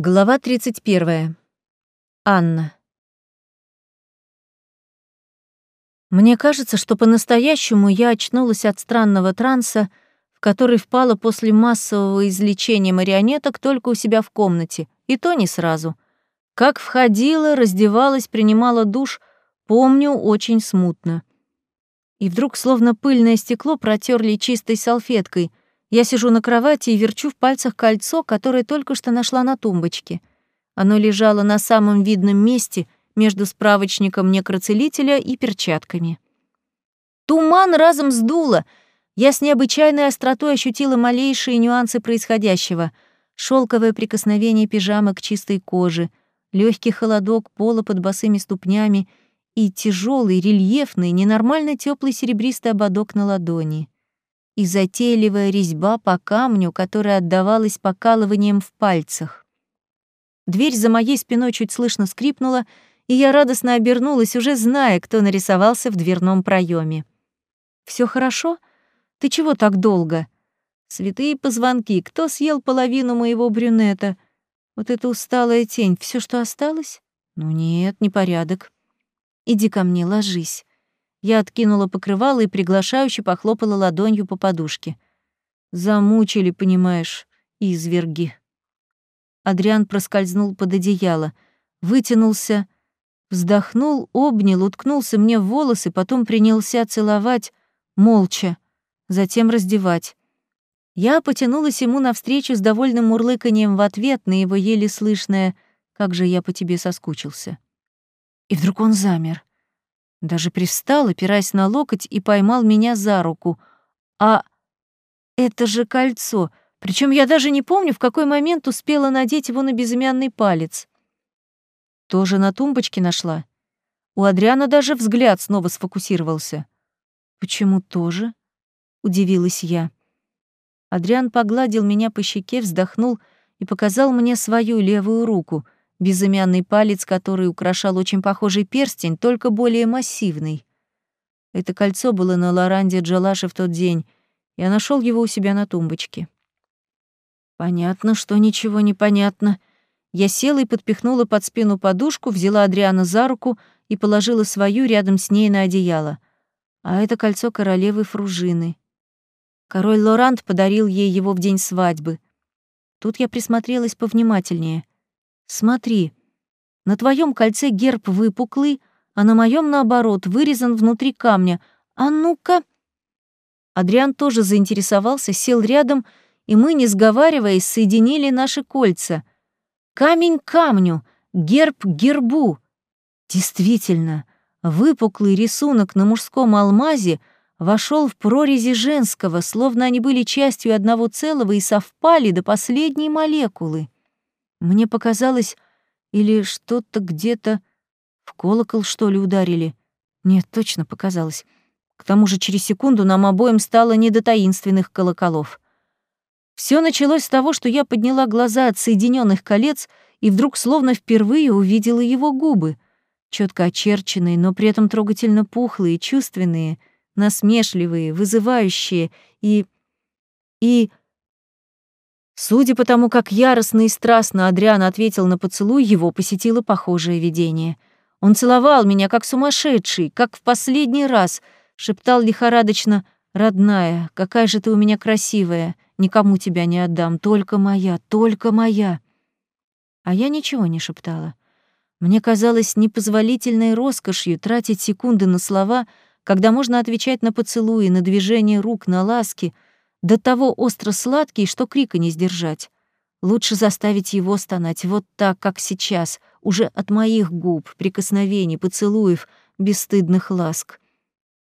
Глава 31. Анна. Мне кажется, что по-настоящему я очнулась от странного транса, в который впала после массового излечения марионеток только у себя в комнате, и то не сразу. Как входила, раздевалась, принимала душ, помню очень смутно. И вдруг словно пыльное стекло протерли чистой салфеткой, я сижу на кровати и верчу в пальцах кольцо, которое только что нашла на тумбочке. Оно лежало на самом видном месте между справочником некроцелителя и перчатками. Туман разом сдуло. Я с необычайной остротой ощутила малейшие нюансы происходящего. Шелковое прикосновение пижамы к чистой коже, легкий холодок пола под босыми ступнями и тяжелый, рельефный, ненормально теплый серебристый ободок на ладони и затейливая резьба по камню, которая отдавалась покалыванием в пальцах. Дверь за моей спиной чуть слышно скрипнула, и я радостно обернулась, уже зная, кто нарисовался в дверном проеме. Все хорошо? Ты чего так долго?» «Святые позвонки, кто съел половину моего брюнета? Вот эта усталая тень, все, что осталось? Ну нет, непорядок. Иди ко мне, ложись. Я откинула покрывало и приглашающе похлопала ладонью по подушке. Замучили, понимаешь, изверги. Адриан проскользнул под одеяло, вытянулся, вздохнул, обнял, уткнулся мне в волосы, потом принялся целовать, молча, затем раздевать. Я потянулась ему навстречу с довольным мурлыканьем в ответ на его еле слышное «Как же я по тебе соскучился». И вдруг он замер. Даже привстал, опираясь на локоть, и поймал меня за руку. А это же кольцо. Причем я даже не помню, в какой момент успела надеть его на безымянный палец. Тоже на тумбочке нашла. У Адриана даже взгляд снова сфокусировался. «Почему тоже?» — удивилась я. Адриан погладил меня по щеке, вздохнул и показал мне свою левую руку — безымянный палец, который украшал очень похожий перстень, только более массивный. Это кольцо было на Лоранде Джалаше в тот день. Я нашел его у себя на тумбочке. Понятно, что ничего не понятно. Я села и подпихнула под спину подушку, взяла Адриана за руку и положила свою рядом с ней на одеяло. А это кольцо королевы Фружины. Король Лоранд подарил ей его в день свадьбы. Тут я присмотрелась повнимательнее. Смотри, на твоем кольце герб выпуклый, а на моем наоборот, вырезан внутри камня. А ну-ка!» Адриан тоже заинтересовался, сел рядом, и мы, не сговариваясь, соединили наши кольца. Камень камню, герб гербу. Действительно, выпуклый рисунок на мужском алмазе вошел в прорези женского, словно они были частью одного целого и совпали до последней молекулы. Мне показалось, или что-то где-то в колокол, что ли, ударили. Нет, точно показалось. К тому же через секунду нам обоим стало не до таинственных колоколов. Все началось с того, что я подняла глаза от соединенных колец и вдруг словно впервые увидела его губы, четко очерченные, но при этом трогательно пухлые, чувственные, насмешливые, вызывающие и... и Судя по тому, как яростно и страстно Адриан ответил на поцелуй, его посетило похожее видение. Он целовал меня, как сумасшедший, как в последний раз, шептал лихорадочно «Родная, какая же ты у меня красивая, никому тебя не отдам, только моя, только моя». А я ничего не шептала. Мне казалось непозволительной роскошью тратить секунды на слова, когда можно отвечать на поцелуи, на движение рук, на ласки — до того остро-сладкий, что крика не сдержать. Лучше заставить его стонать вот так, как сейчас, уже от моих губ, прикосновений, поцелуев, бесстыдных ласк.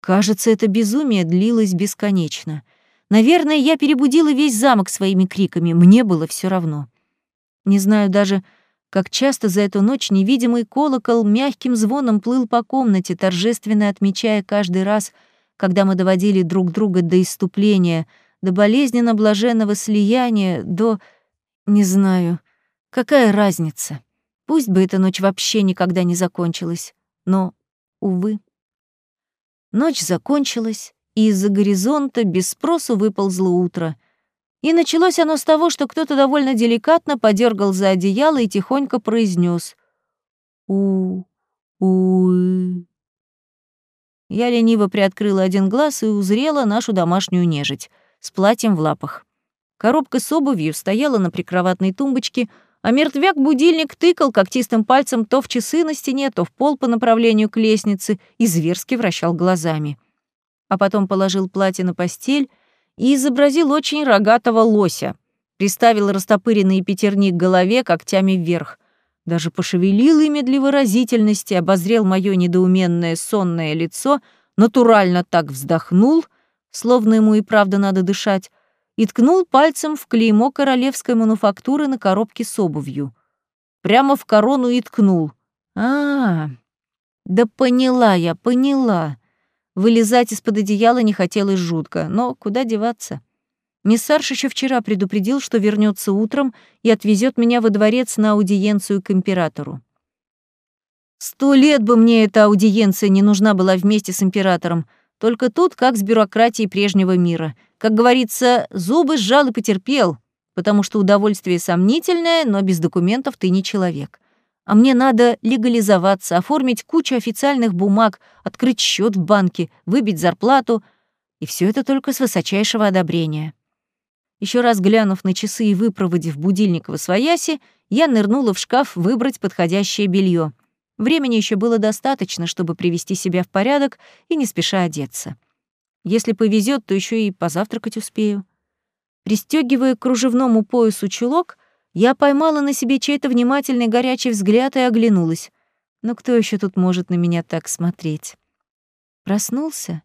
Кажется, это безумие длилось бесконечно. Наверное, я перебудила весь замок своими криками, мне было все равно. Не знаю даже, как часто за эту ночь невидимый колокол мягким звоном плыл по комнате, торжественно отмечая каждый раз, когда мы доводили друг друга до иступления — до болезненно блаженного слияния, до... Не знаю, какая разница. Пусть бы эта ночь вообще никогда не закончилась, но, увы. Ночь закончилась, и из-за горизонта без спросу выползло утро. И началось оно с того, что кто-то довольно деликатно подергал за одеяло и тихонько произнес у у Я лениво приоткрыла один глаз и узрела нашу домашнюю нежить с платьем в лапах. Коробка с обувью стояла на прикроватной тумбочке, а мертвяк-будильник тыкал когтистым пальцем то в часы на стене, то в пол по направлению к лестнице и зверски вращал глазами. А потом положил платье на постель и изобразил очень рогатого лося, приставил растопыренные пятерни к голове когтями вверх, даже пошевелил ими для выразительности, обозрел моё недоуменное сонное лицо, натурально так вздохнул, словно ему и правда надо дышать, и ткнул пальцем в клеймо королевской мануфактуры на коробке с обувью. Прямо в корону и ткнул. -а, -а. да поняла я, поняла. Вылезать из-под одеяла не хотелось жутко, но куда деваться? Миссарш еще вчера предупредил, что вернется утром и отвезет меня во дворец на аудиенцию к императору. Сто лет бы мне эта аудиенция не нужна была вместе с императором, только тут как с бюрократией прежнего мира. Как говорится, зубы сжал и потерпел, потому что удовольствие сомнительное, но без документов ты не человек. А мне надо легализоваться, оформить кучу официальных бумаг, открыть счет в банке, выбить зарплату, и все это только с высочайшего одобрения. Еще раз глянув на часы и выпроводив будильник в освояси, я нырнула в шкаф выбрать подходящее белье. Времени еще было достаточно, чтобы привести себя в порядок и не спеша одеться. Если повезет, то еще и позавтракать успею. Пристегивая к кружевному поясу чулок, я поймала на себе чей-то внимательный горячий взгляд и оглянулась. Но кто еще тут может на меня так смотреть? Проснулся?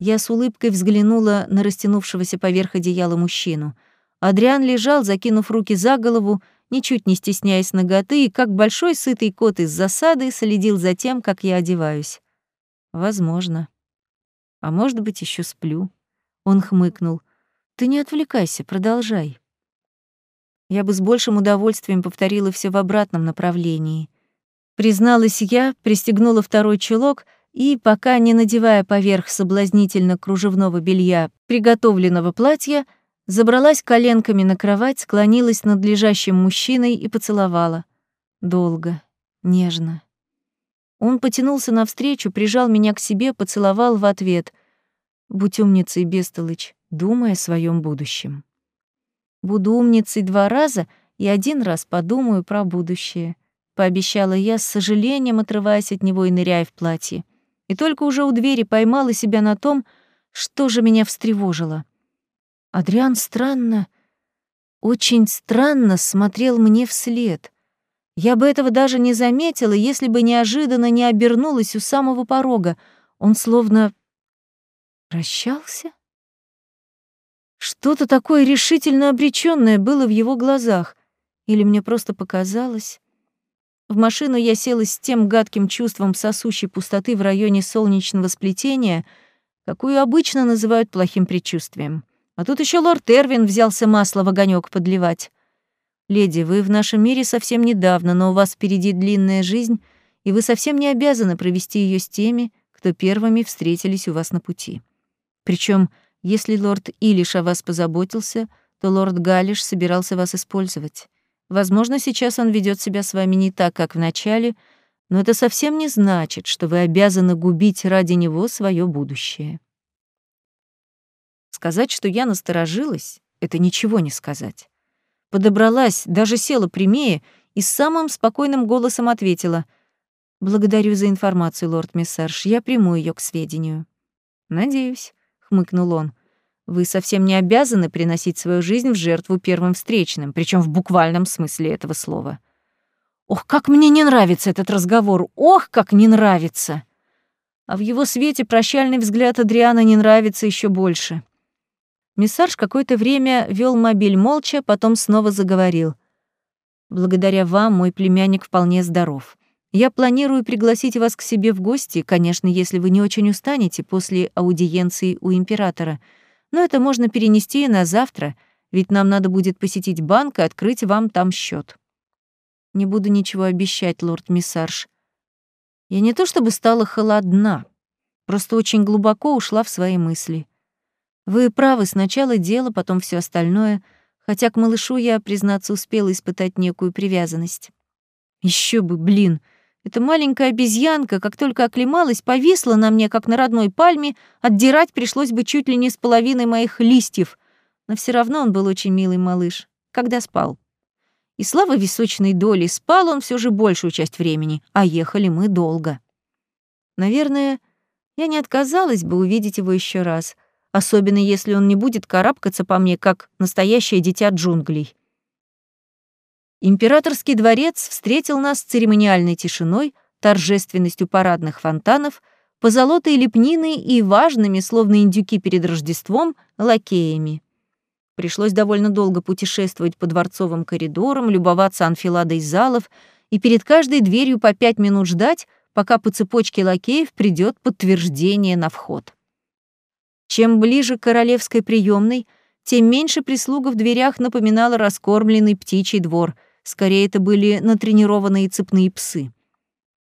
Я с улыбкой взглянула на растянувшегося поверх одеяла мужчину. Адриан лежал, закинув руки за голову, ничуть не стесняясь ноготы, и как большой сытый кот из засады следил за тем, как я одеваюсь. Возможно. А может быть, еще сплю. Он хмыкнул. Ты не отвлекайся, продолжай. Я бы с большим удовольствием повторила все в обратном направлении. Призналась я, пристегнула второй чулок и, пока не надевая поверх соблазнительно кружевного белья приготовленного платья, забралась коленками на кровать, склонилась над лежащим мужчиной и поцеловала. Долго, нежно. Он потянулся навстречу, прижал меня к себе, поцеловал в ответ. «Будь умницей, Бестолыч, думай о своем будущем». Буду умницей два раза и один раз подумаю про будущее», — пообещала я, с сожалением отрываясь от него и ныряя в платье. И только уже у двери поймала себя на том, что же меня встревожило. Адриан странно, очень странно смотрел мне вслед. Я бы этого даже не заметила, если бы неожиданно не обернулась у самого порога. Он словно прощался? Что-то такое решительно обречённое было в его глазах. Или мне просто показалось? В машину я села с тем гадким чувством сосущей пустоты в районе солнечного сплетения, какую обычно называют плохим предчувствием. А тут еще лорд Эрвин взялся масло в огонёк подливать. «Леди, вы в нашем мире совсем недавно, но у вас впереди длинная жизнь, и вы совсем не обязаны провести её с теми, кто первыми встретились у вас на пути. Причём если лорд Илиш о вас позаботился, то лорд Галиш собирался вас использовать. Возможно, сейчас он ведет себя с вами не так, как в начале, но это совсем не значит, что вы обязаны губить ради него свое будущее. Сказать, что я насторожилась, это ничего не сказать. Подобралась, даже села прямее и самым спокойным голосом ответила «Благодарю за информацию, лорд Мессарш, я приму ее к сведению». «Надеюсь», хмыкнул он. Вы совсем не обязаны приносить свою жизнь в жертву первым встречным, причем в буквальном смысле этого слова. Ох, как мне не нравится этот разговор. Ох, как не нравится. А в его свете прощальный взгляд Адриана не нравится еще больше. Миссарж какое-то время вел мобиль молча, потом снова заговорил. Благодаря вам мой племянник вполне здоров. Я планирую пригласить вас к себе в гости, конечно, если вы не очень устанете после аудиенции у императора. Но это можно перенести и на завтра, ведь нам надо будет посетить банк и открыть вам там счет. Не буду ничего обещать, лорд Миссарж. Я не то чтобы стала холодна, просто очень глубоко ушла в свои мысли. Вы правы, сначала дело, потом все остальное, хотя к малышу я, признаться, успела испытать некую привязанность. Еще бы, блин, эта маленькая обезьянка, как только оклемалась, повисла на мне, как на родной пальме, отдирать пришлось бы чуть ли не с половиной моих листьев, но все равно он был очень милый малыш, когда спал. И слава височной доли, спал он все же большую часть времени, а ехали мы долго. Наверное, я не отказалась бы увидеть его еще раз, особенно если он не будет карабкаться по мне, как настоящее дитя джунглей. Императорский дворец встретил нас церемониальной тишиной, торжественностью парадных фонтанов, позолотой лепниной и важными, словно индюки перед Рождеством, лакеями. Пришлось довольно долго путешествовать по дворцовым коридорам, любоваться анфиладой залов и перед каждой дверью по пять минут ждать, пока по цепочке лакеев придет подтверждение на вход. Чем ближе к королевской приемной, тем меньше прислуга в дверях напоминала раскормленный птичий двор — Скорее, это были натренированные цепные псы.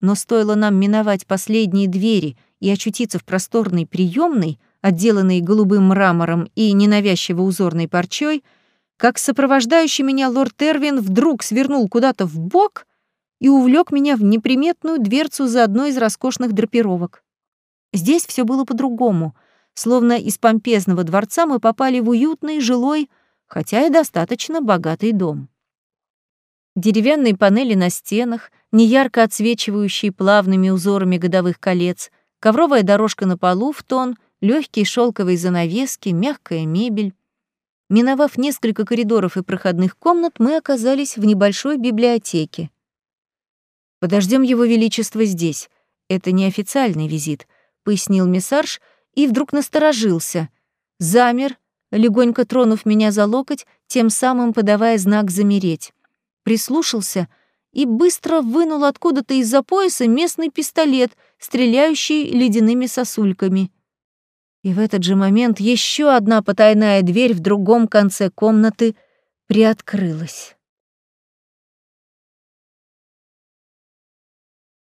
Но стоило нам миновать последние двери и очутиться в просторной приемной, отделанной голубым мрамором и ненавязчиво узорной парчой, как сопровождающий меня лорд Эрвин вдруг свернул куда-то в бок и увлек меня в неприметную дверцу за одной из роскошных драпировок. Здесь все было по-другому, словно из помпезного дворца мы попали в уютный, жилой, хотя и достаточно богатый дом. Деревянные панели на стенах, неярко отсвечивающие плавными узорами годовых колец, ковровая дорожка на полу в тон, легкие шелковые занавески, мягкая мебель. Миновав несколько коридоров и проходных комнат, мы оказались в небольшой библиотеке. Подождем его величество здесь. Это неофициальный визит, пояснил миссарж и вдруг насторожился. Замер, легонько тронув меня за локоть, тем самым подавая знак замереть прислушался и быстро вынул откуда-то из-за пояса местный пистолет, стреляющий ледяными сосульками. И в этот же момент еще одна потайная дверь в другом конце комнаты приоткрылась.